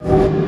you.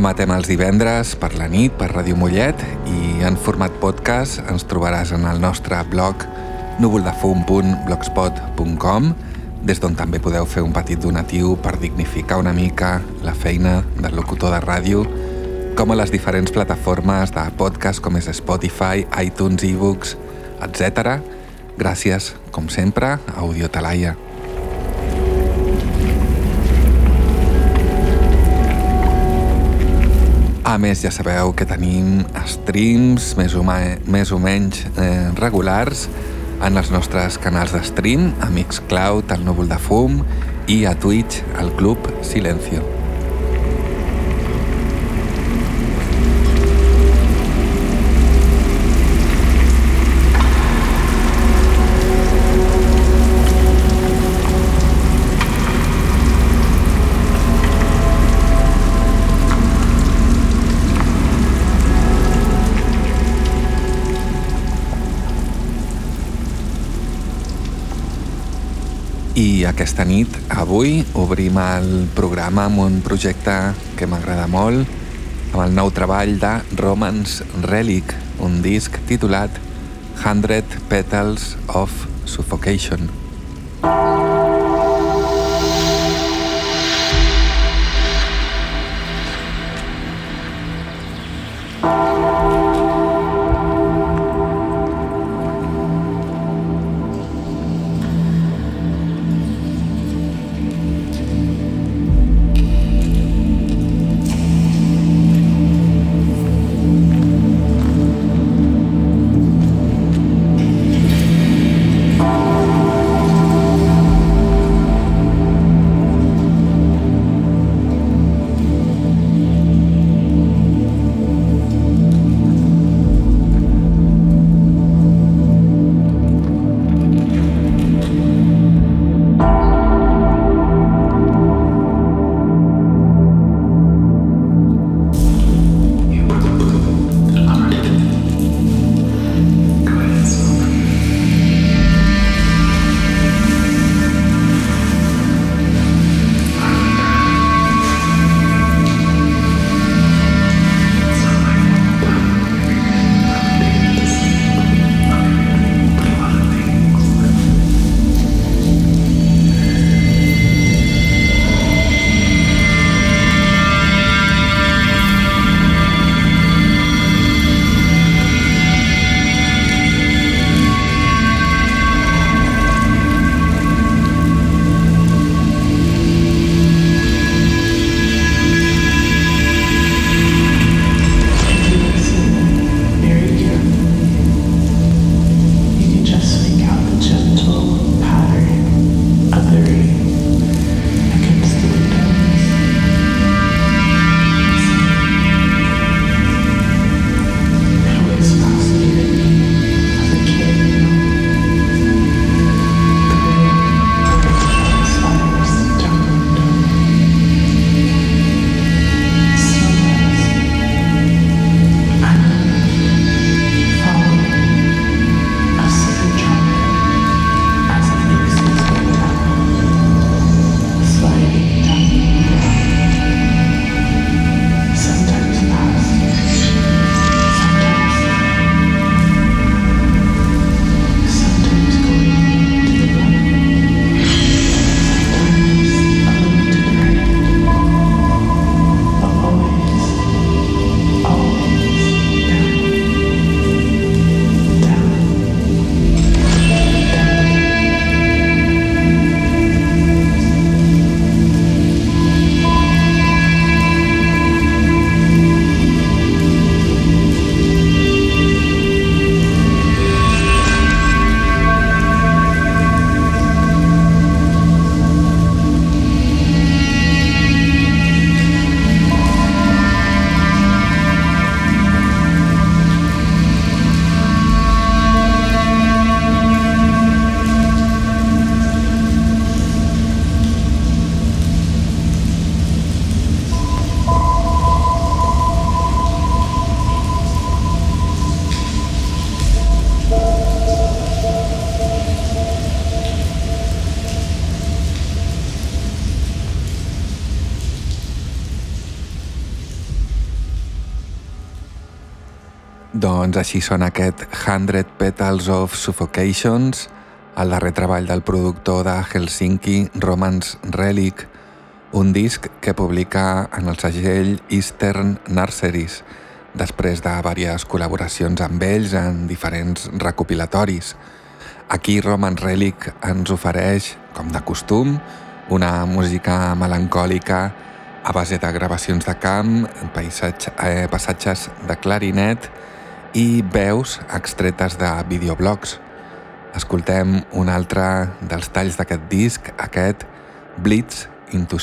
Emetem els divendres per la nit per Ràdio Mollet i en format podcast ens trobaràs en el nostre blog núvoldefum.blogspot.com des d'on també podeu fer un petit donatiu per dignificar una mica la feina del locutor de ràdio com a les diferents plataformes de podcast com és Spotify, iTunes, ebooks, etc. Gràcies, com sempre, a Audio Talaia. A més, ja sabeu que tenim streams més o, més o menys eh, regulars en els nostres canals de stream, a Mixcloud, al Núvol de Fum i a Twitch, al Club Silencio. I aquesta nit, avui, obrim el programa amb un projecte que m'agrada molt, amb el nou treball de Romance Relic, un disc titulat 100 Petals of Suffocation. Així són aquest 100 Petals of Suffocations, el darrer treball del productor de Helsinki, Romance Relic, un disc que publica en el segell Eastern Nurseries, després de diverses col·laboracions amb ells en diferents recopilatoris. Aquí Roman Relic ens ofereix, com de costum, una música melancòlica a base de gravacions de camp, paisatge, eh, passatges de clarinet i veus extretes de videoblogs. Escoltem un altre dels talls d'aquest disc, aquest Blitz into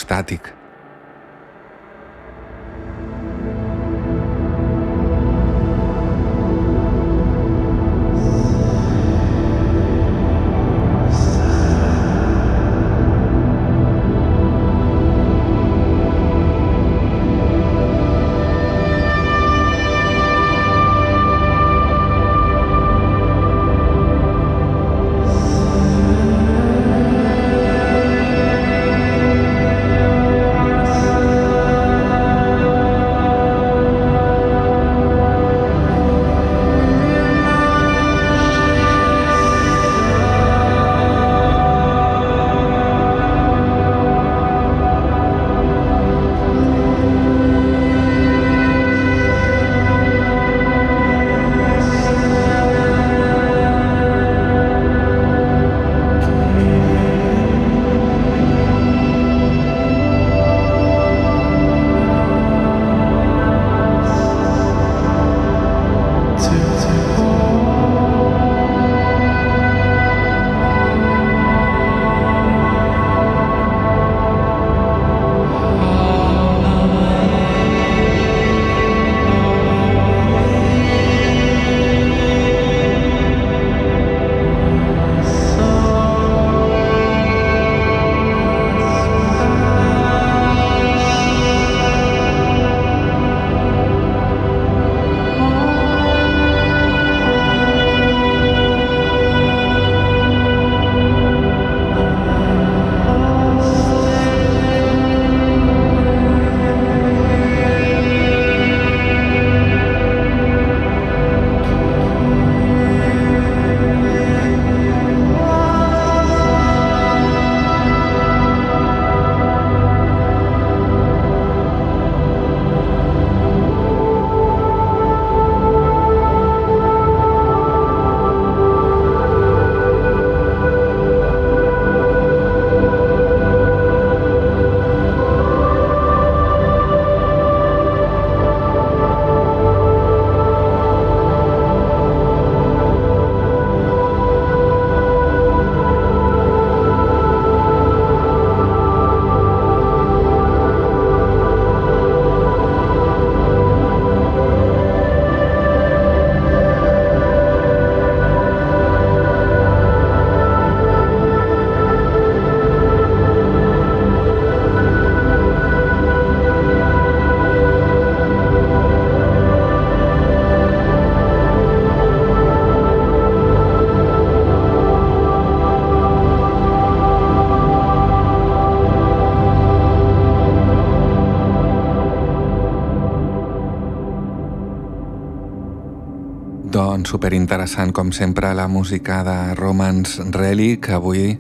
Static. superinteressant, com sempre, la música de Romance Relic, avui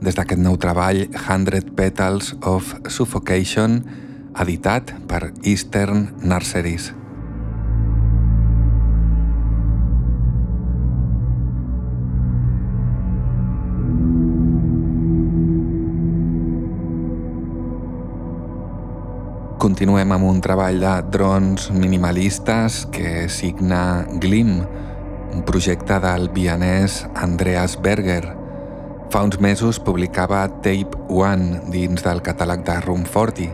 des d'aquest nou treball, 100 Petals of Suffocation, editat per Eastern Nurseries. Continuem amb un treball de drons minimalistes que signa Glim, un projecte del vianès Andreas Berger. Fa uns mesos publicava Tape One dins del catàleg de Room 40,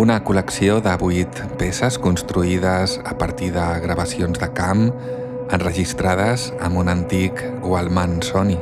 una col·lecció de vuit peces construïdes a partir de gravacions de camp enregistrades amb un antic Wallman Sony.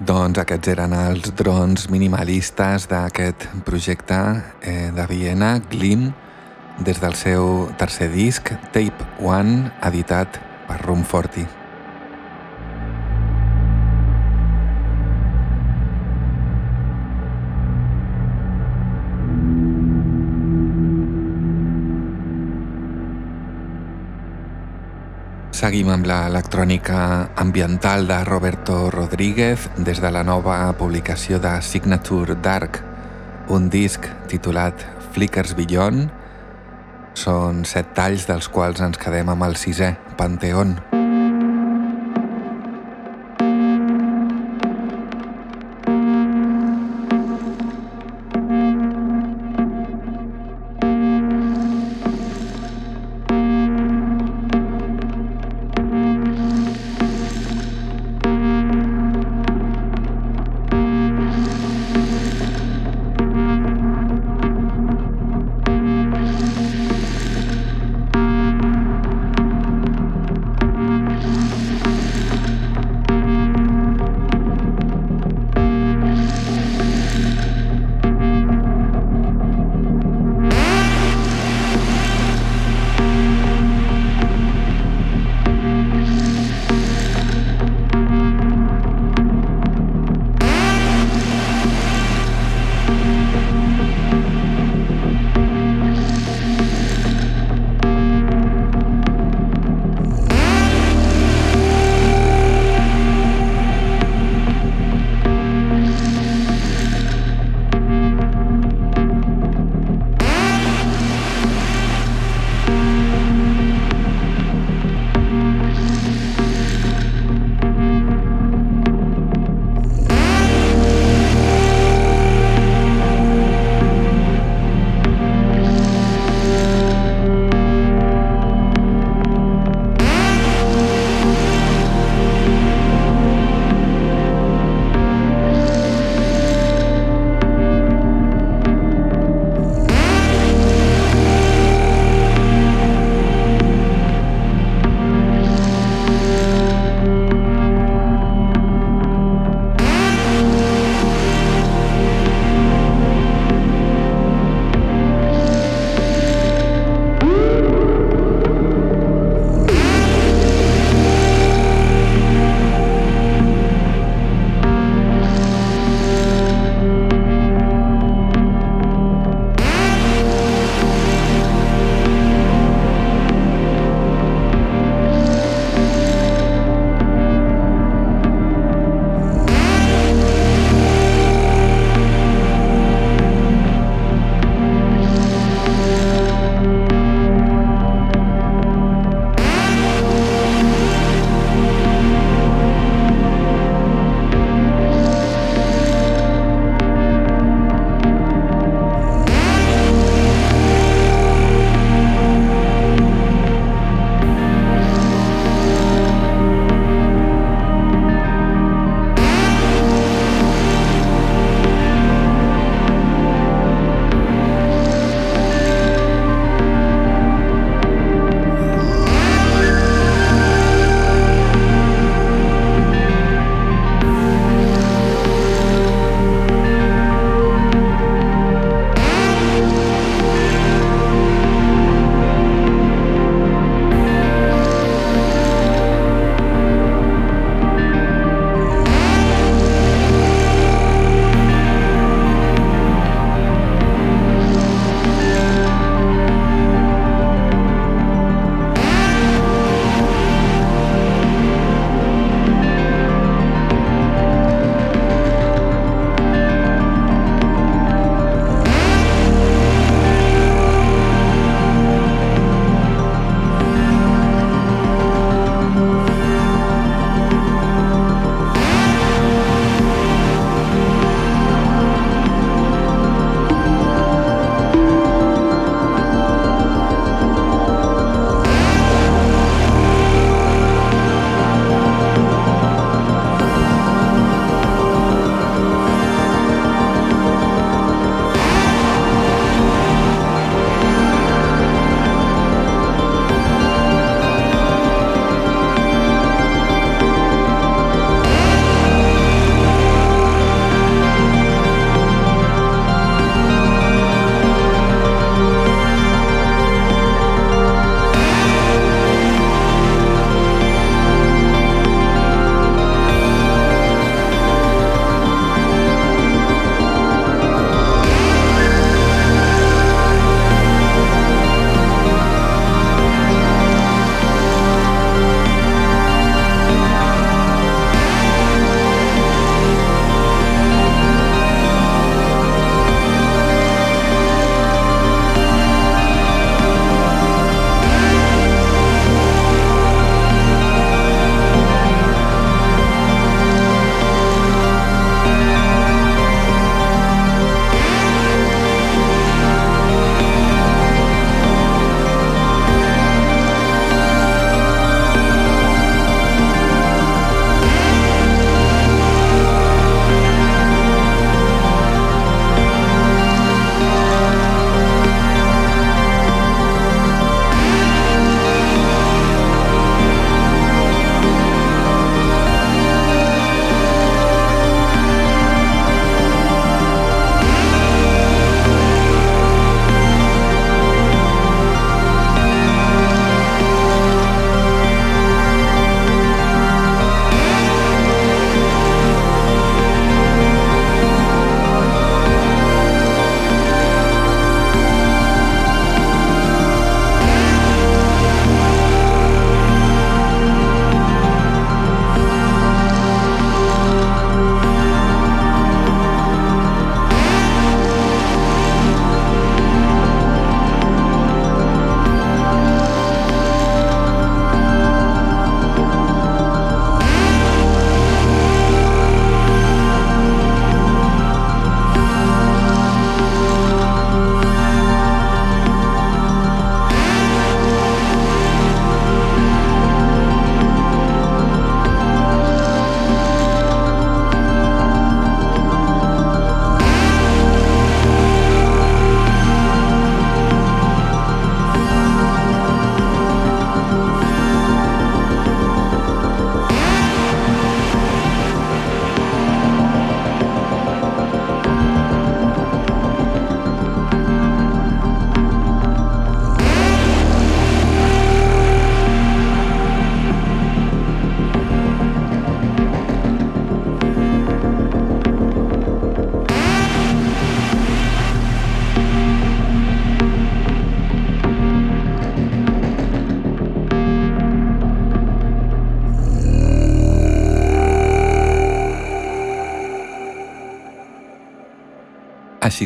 Doncs aquests eren els drons minimalistes d'aquest projecte eh, de Viena, Glim, des del seu tercer disc, Tape One, editat per Room 40. Seguim amb l'electrònica ambiental de Roberto Rodríguez des de la nova publicació de Signature Dark, un disc titulat Flickers Beyond. Són set talls dels quals ens quedem amb el sisè, Panteón. Així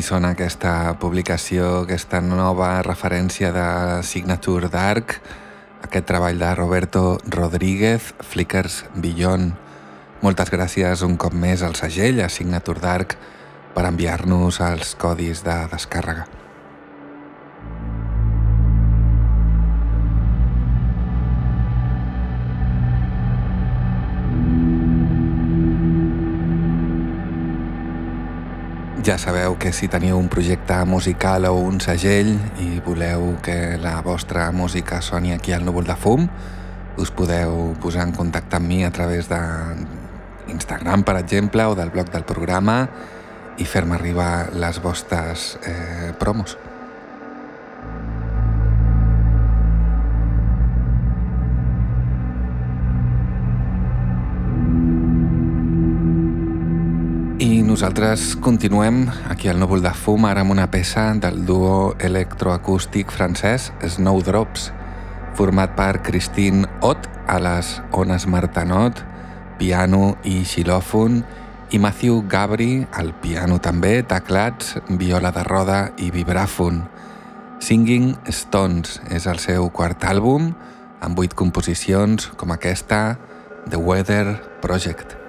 sona aquesta publicació, aquesta nova referència de Signature Dark, aquest treball de Roberto Rodríguez, Flickers Beyond. Moltes gràcies un cop més al segell, a Signature Dark, per enviar-nos els codis de descàrrega. Ja sabeu que si teniu un projecte musical o un segell i voleu que la vostra música soni aquí al núvol de fum, us podeu posar en contacte amb mi a través d'Instagram, per exemple, o del blog del programa i fer-me arribar les vostres eh, promos. Nosaltres continuem aquí al núvol de fum, ara amb una peça del duo electroacústic francès Snowdrops, format per Christine Ott a les ones Martanot, piano i xilòfon, i Matthew Gabri al piano també, teclats, viola de roda i vibràfon. Singing Stones és el seu quart àlbum, amb vuit composicions com aquesta, The Weather Project.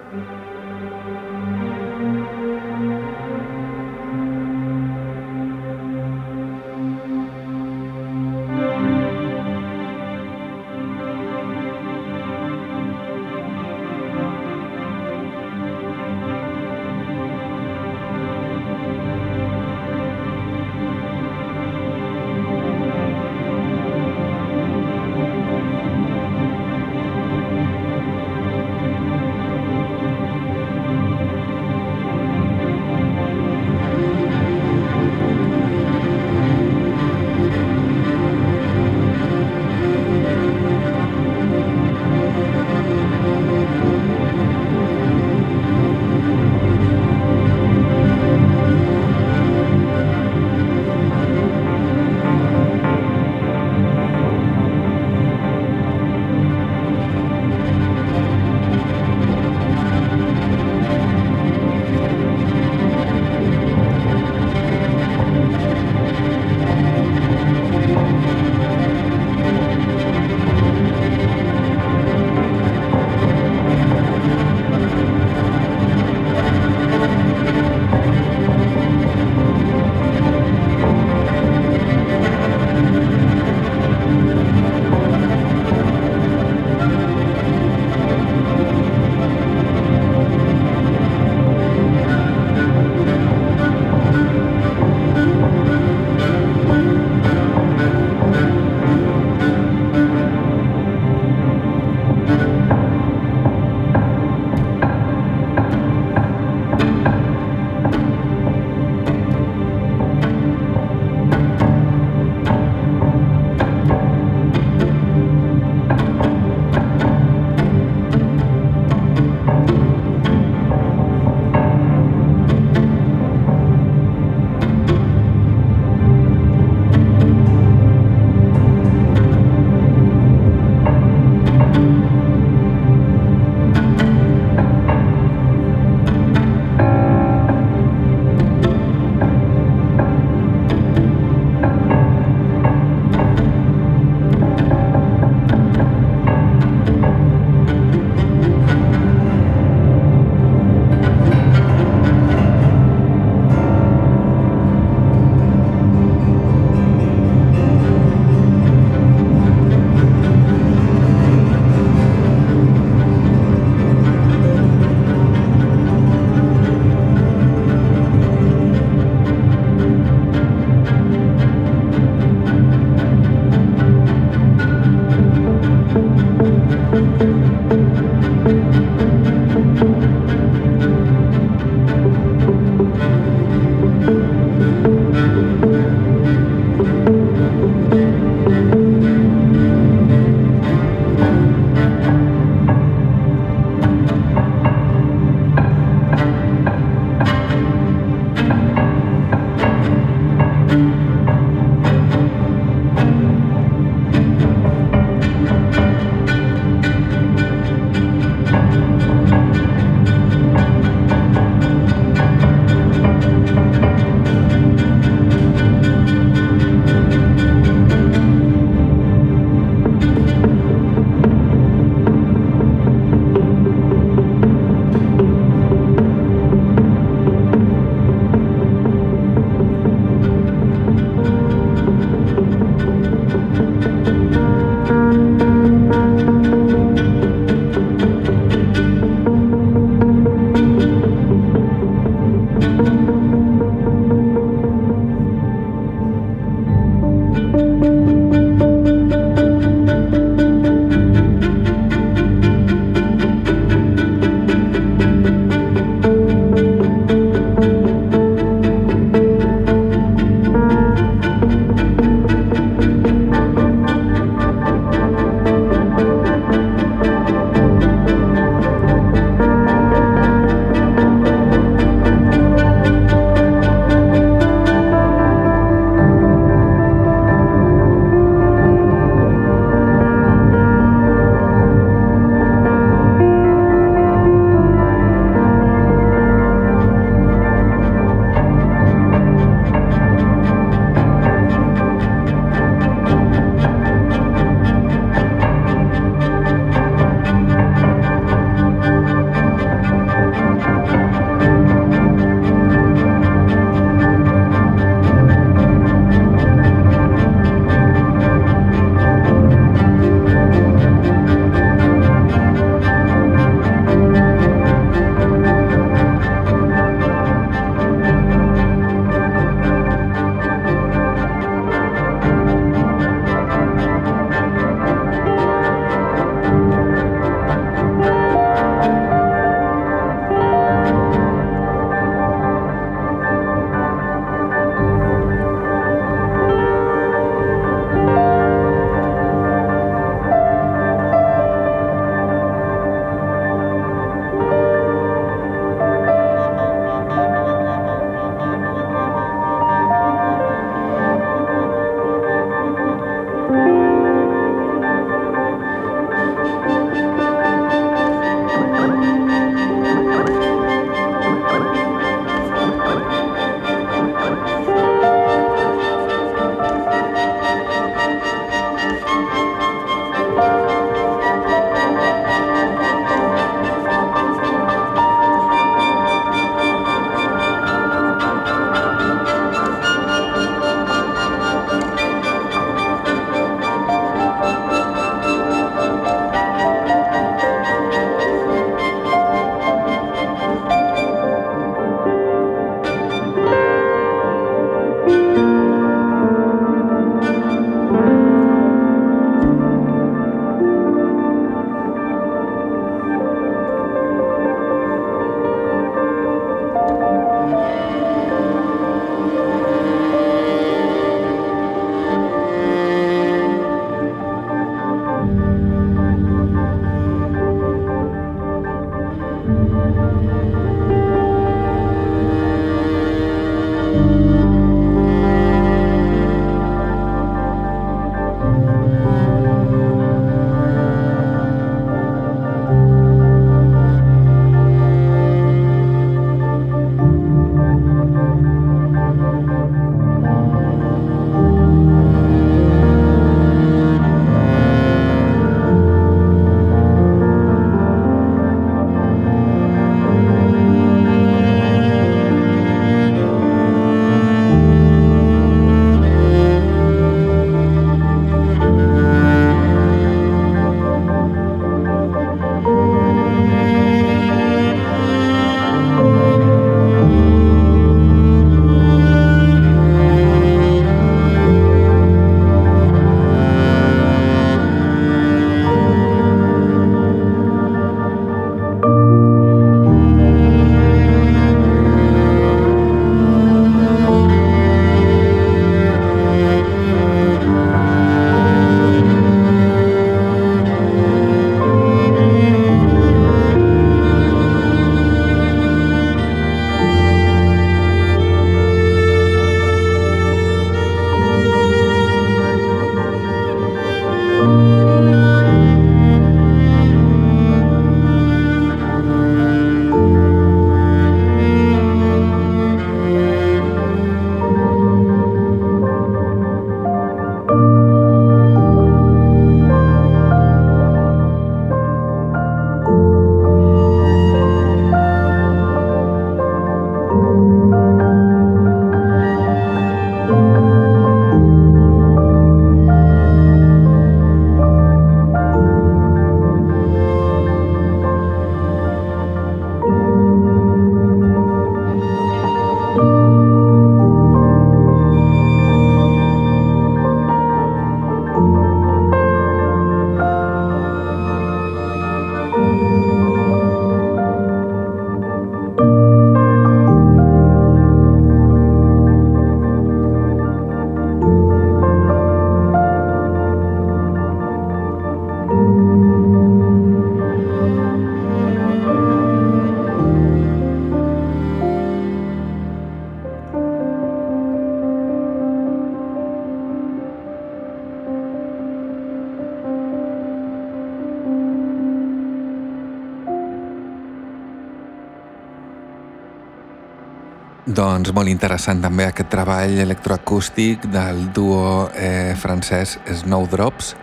Doncs molt interessant també aquest treball electroacústic del duo eh, francès Snowdrops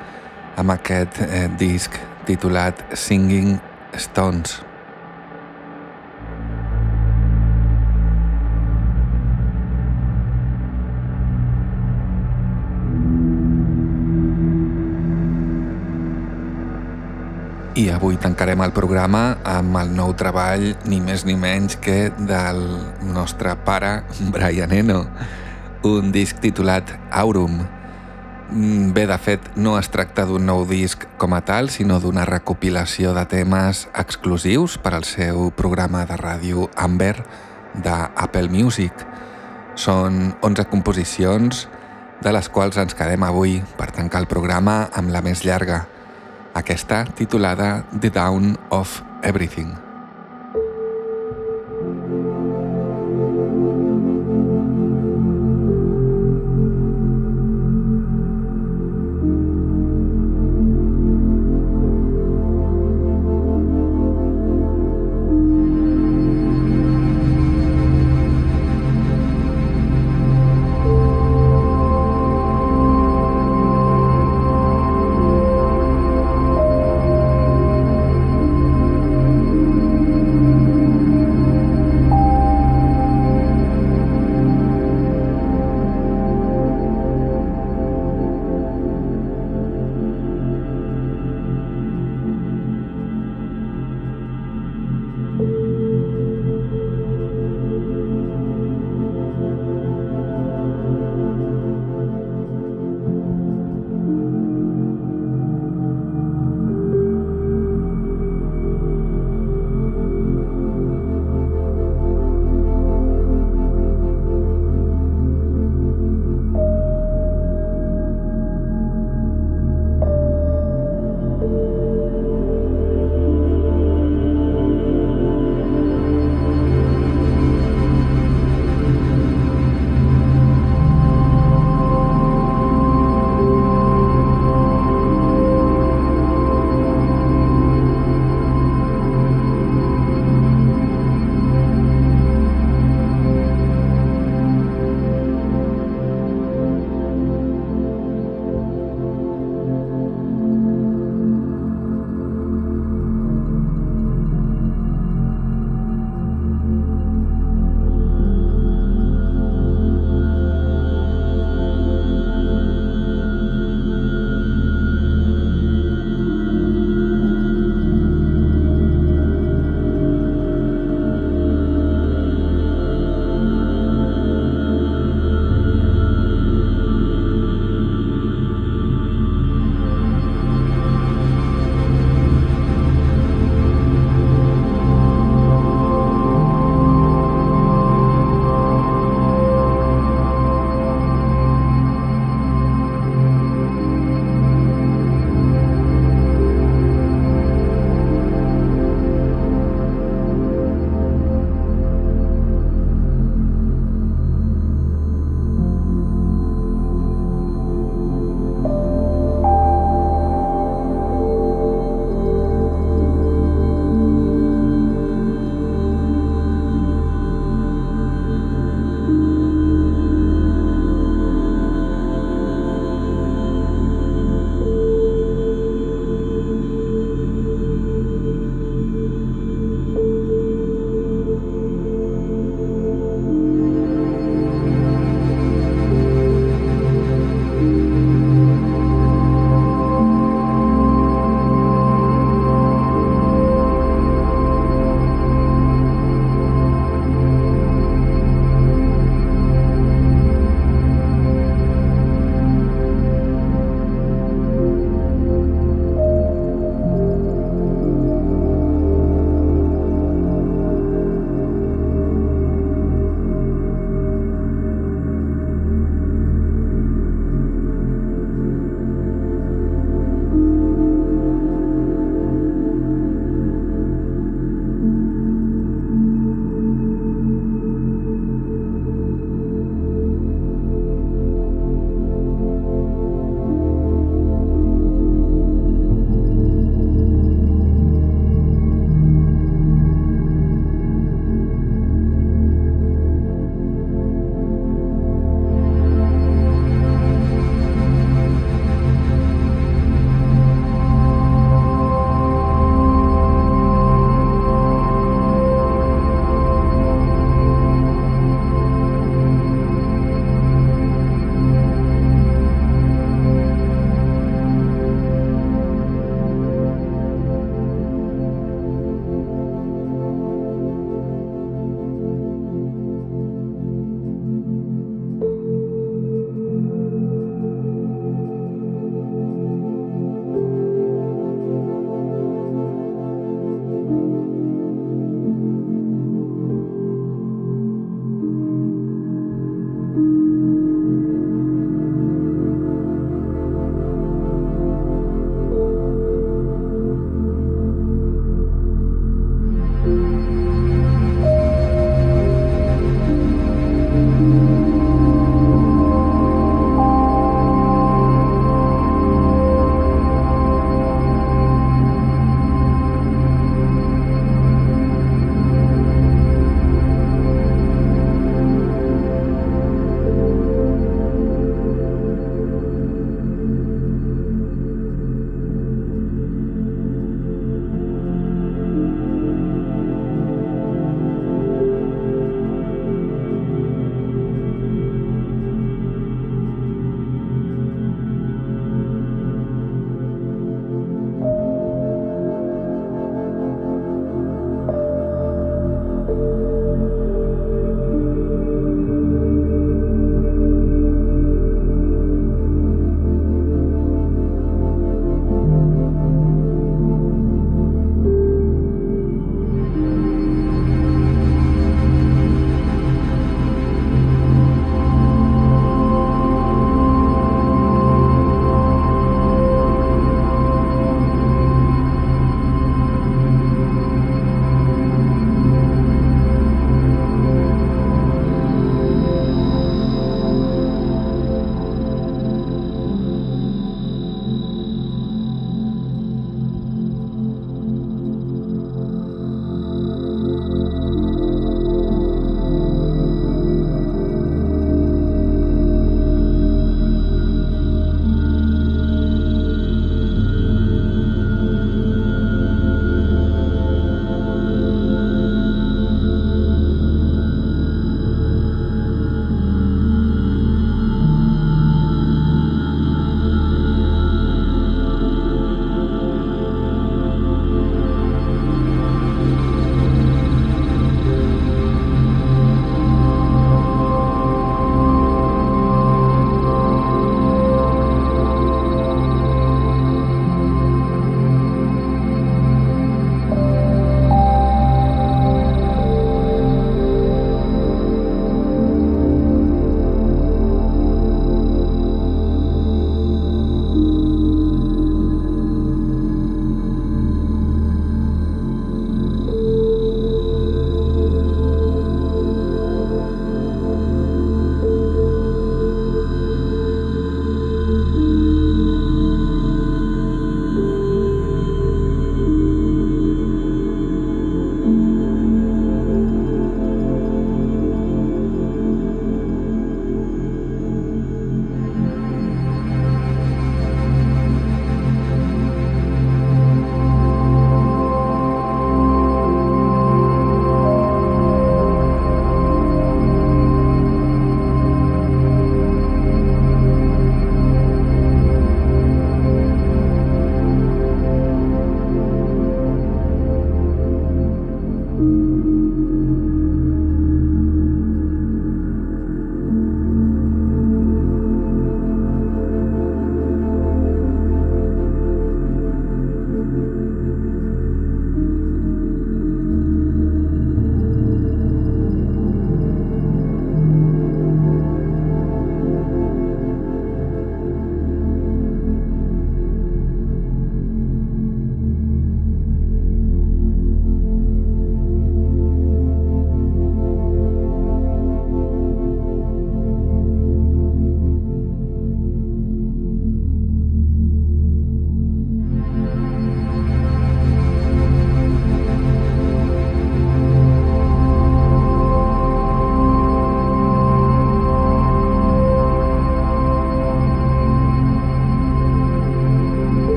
amb aquest eh, disc titulat Singing Stones. I avui tancarem el programa amb el nou treball, ni més ni menys que del nostre pare, Brian Eno, un disc titulat Aurum. Mm, bé, de fet, no es tracta d'un nou disc com a tal, sinó d'una recopilació de temes exclusius per al seu programa de ràdio Amber d'Apple Music. Són 11 composicions, de les quals ens quedem avui per tancar el programa amb la més llarga, aquesta titulada The Down of Everything.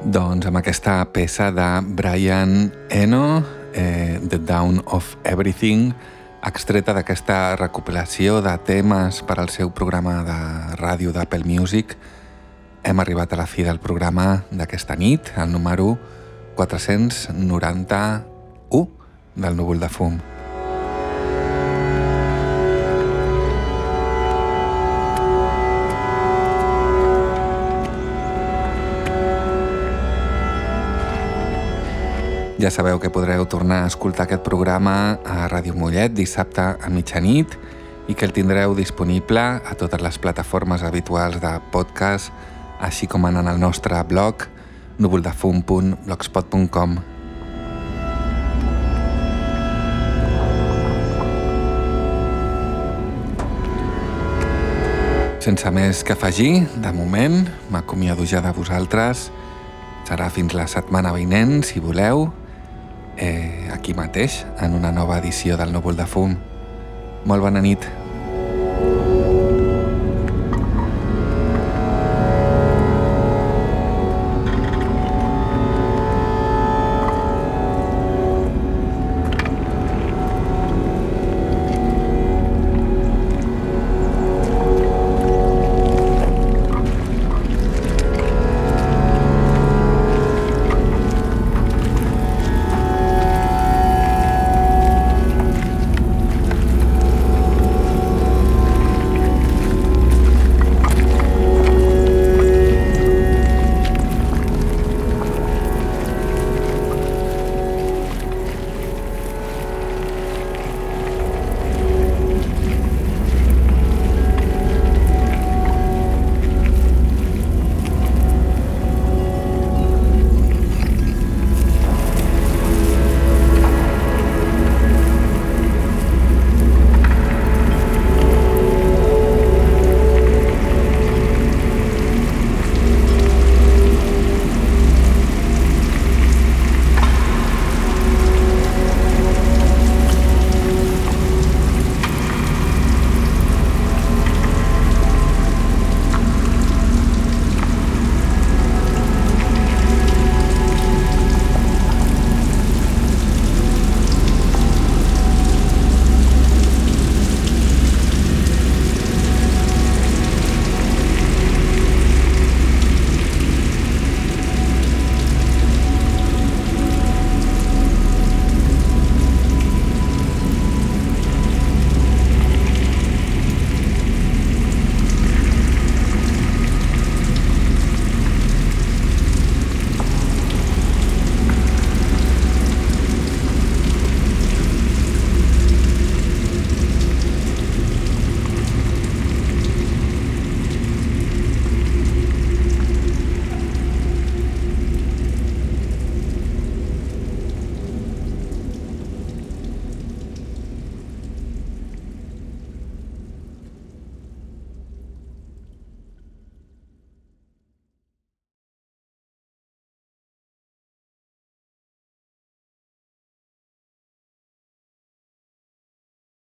Doncs amb aquesta peça de Brian Eno, eh, The Down of Everything, extreta d'aquesta recopilació de temes per al seu programa de ràdio d'Apple Music, hem arribat a la fi del programa d'aquesta nit, el número 491 del núvol de fum. Ja sabeu que podreu tornar a escoltar aquest programa a Ràdio Mollet dissabte a mitjanit i que el tindreu disponible a totes les plataformes habituals de podcast, així com en el nostre blog núvoldefum.blogspot.com. Sense més que afegir, de moment m'acomiado ja de vosaltres. Serà fins la setmana vinent, si voleu, eh, aquí mateix, en una nova edició del Núvol de Fum. Molt bona nit.